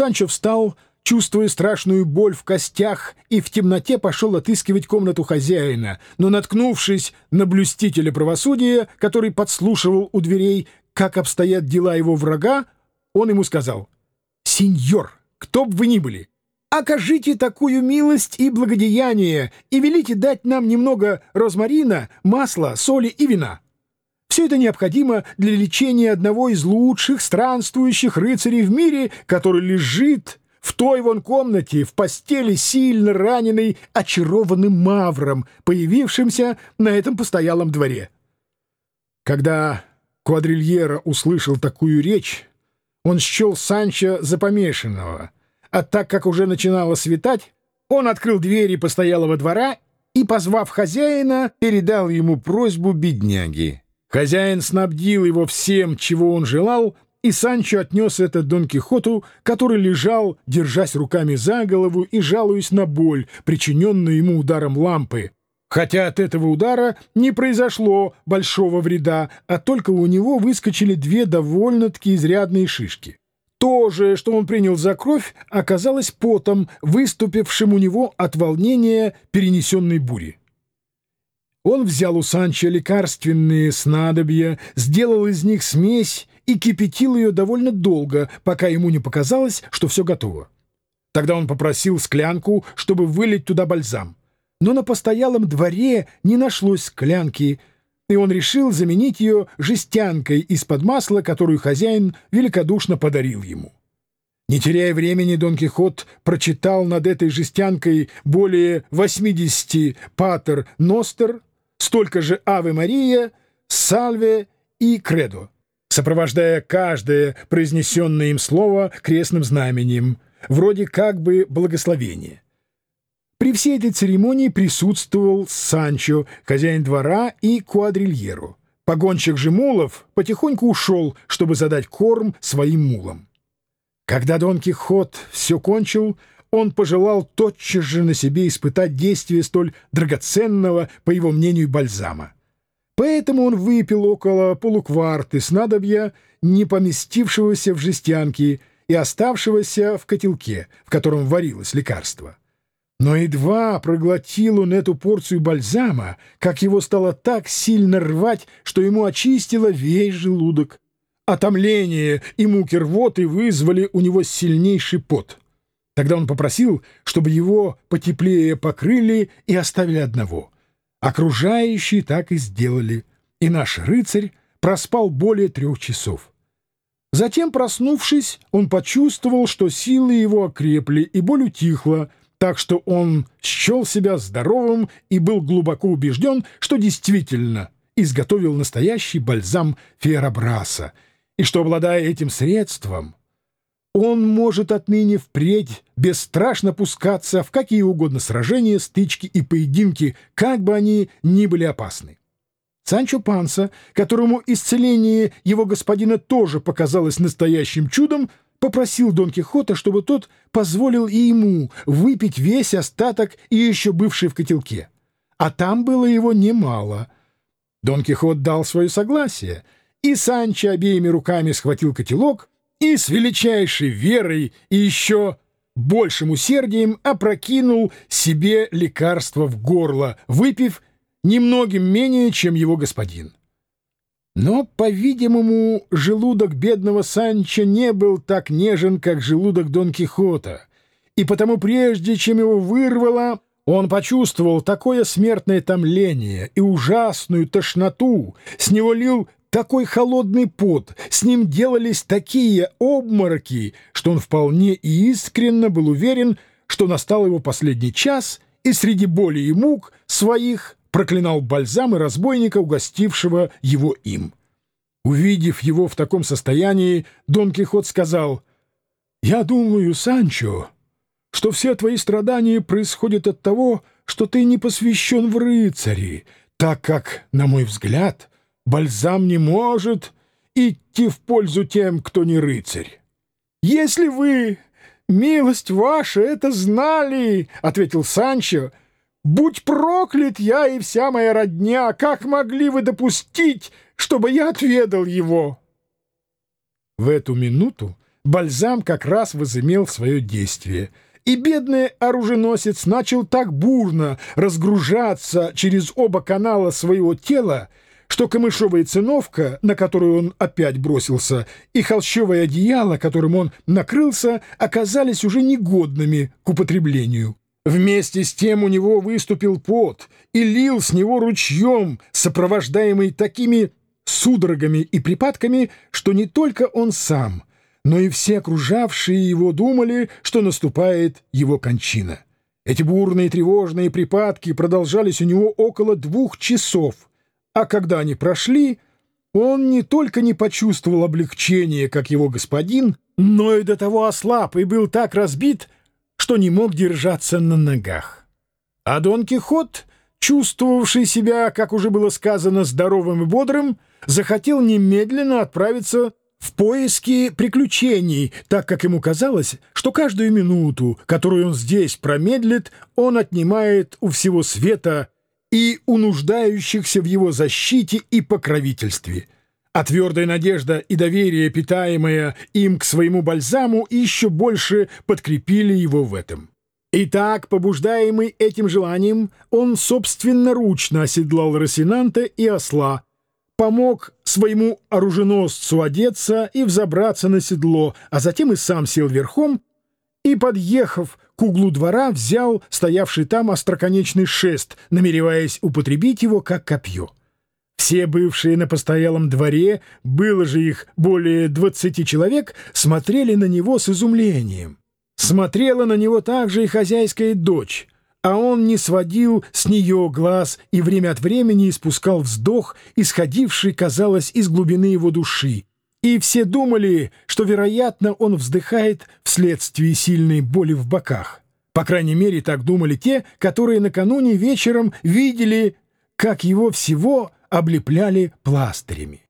Санчо встал, чувствуя страшную боль в костях, и в темноте пошел отыскивать комнату хозяина, но, наткнувшись на блюстителя правосудия, который подслушивал у дверей, как обстоят дела его врага, он ему сказал, «Сеньор, кто б вы ни были, окажите такую милость и благодеяние и велите дать нам немного розмарина, масла, соли и вина». Все это необходимо для лечения одного из лучших странствующих рыцарей в мире, который лежит в той вон комнате, в постели сильно раненый, очарованным мавром, появившимся на этом постоялом дворе. Когда Квадрильера услышал такую речь, он счел Санчо за помешанного, а так как уже начинало светать, он открыл двери постоялого двора и, позвав хозяина, передал ему просьбу бедняги. Хозяин снабдил его всем, чего он желал, и Санчо отнес это Дон Кихоту, который лежал, держась руками за голову и жалуясь на боль, причиненную ему ударом лампы. Хотя от этого удара не произошло большого вреда, а только у него выскочили две довольно-таки изрядные шишки. То же, что он принял за кровь, оказалось потом, выступившим у него от волнения перенесенной бури. Он взял у Санчо лекарственные снадобья, сделал из них смесь и кипятил ее довольно долго, пока ему не показалось, что все готово. Тогда он попросил склянку, чтобы вылить туда бальзам. Но на постоялом дворе не нашлось склянки, и он решил заменить ее жестянкой из-под масла, которую хозяин великодушно подарил ему. Не теряя времени, Дон Кихот прочитал над этой жестянкой более 80 патер ностер, столько же Аве Мария, Сальве и Кредо сопровождая каждое произнесенное им слово крестным знамением, вроде как бы благословения. При всей этой церемонии присутствовал Санчо, хозяин двора и куадрильеру. Погонщик же мулов потихоньку ушел, чтобы задать корм своим мулам. Когда Дон Кихот все кончил, он пожелал тотчас же на себе испытать действие столь драгоценного, по его мнению, бальзама. Поэтому он выпил около полукварты снадобья, не поместившегося в жестянке и оставшегося в котелке, в котором варилось лекарство. Но едва проглотил он эту порцию бальзама, как его стало так сильно рвать, что ему очистило весь желудок. Отомление и муки рвоты вызвали у него сильнейший пот. Тогда он попросил, чтобы его потеплее покрыли и оставили одного — Окружающие так и сделали, и наш рыцарь проспал более трех часов. Затем, проснувшись, он почувствовал, что силы его окрепли и боль утихла, так что он счел себя здоровым и был глубоко убежден, что действительно изготовил настоящий бальзам Ферабраса, и что, обладая этим средством, он может отныне впредь бесстрашно пускаться в какие угодно сражения, стычки и поединки, как бы они ни были опасны. Санчо Панса, которому исцеление его господина тоже показалось настоящим чудом, попросил Дон Кихота, чтобы тот позволил и ему выпить весь остаток и еще бывший в котелке. А там было его немало. Дон Кихот дал свое согласие, и Санчо обеими руками схватил котелок, и с величайшей верой и еще большим усердием опрокинул себе лекарство в горло, выпив немногим менее, чем его господин. Но, по-видимому, желудок бедного Санчо не был так нежен, как желудок Дон Кихота, и потому прежде, чем его вырвало, он почувствовал такое смертное томление и ужасную тошноту, с него лил такой холодный пот, с ним делались такие обмороки, что он вполне и искренно был уверен, что настал его последний час, и среди боли и мук своих проклинал бальзам и разбойника, угостившего его им. Увидев его в таком состоянии, Дон Кихот сказал, «Я думаю, Санчо, что все твои страдания происходят от того, что ты не посвящен в рыцари, так как, на мой взгляд, — бальзам не может идти в пользу тем, кто не рыцарь. — Если вы, милость ваша, это знали, — ответил Санчо, — будь проклят я и вся моя родня, как могли вы допустить, чтобы я отведал его? В эту минуту бальзам как раз возымел свое действие. И бедный оруженосец начал так бурно разгружаться через оба канала своего тела, что камышовая циновка, на которую он опять бросился, и холщовое одеяло, которым он накрылся, оказались уже негодными к употреблению. Вместе с тем у него выступил пот и лил с него ручьем, сопровождаемый такими судорогами и припадками, что не только он сам, но и все окружавшие его думали, что наступает его кончина. Эти бурные тревожные припадки продолжались у него около двух часов, а когда они прошли, он не только не почувствовал облегчения, как его господин, но и до того ослаб и был так разбит, что не мог держаться на ногах. А Дон Кихот, чувствовавший себя, как уже было сказано, здоровым и бодрым, захотел немедленно отправиться в поиски приключений, так как ему казалось, что каждую минуту, которую он здесь промедлит, он отнимает у всего света и у нуждающихся в его защите и покровительстве. А твердая надежда и доверие, питаемое им к своему бальзаму, еще больше подкрепили его в этом. Итак, побуждаемый этим желанием, он собственноручно оседлал Росинанта и осла, помог своему оруженосцу одеться и взобраться на седло, а затем и сам сел верхом и, подъехав к углу двора, взял стоявший там остроконечный шест, намереваясь употребить его как копье. Все бывшие на постоялом дворе, было же их более двадцати человек, смотрели на него с изумлением. Смотрела на него также и хозяйская дочь, а он не сводил с нее глаз и время от времени испускал вздох, исходивший, казалось, из глубины его души. И все думали, что, вероятно, он вздыхает вследствие сильной боли в боках. По крайней мере, так думали те, которые накануне вечером видели, как его всего облепляли пластырями.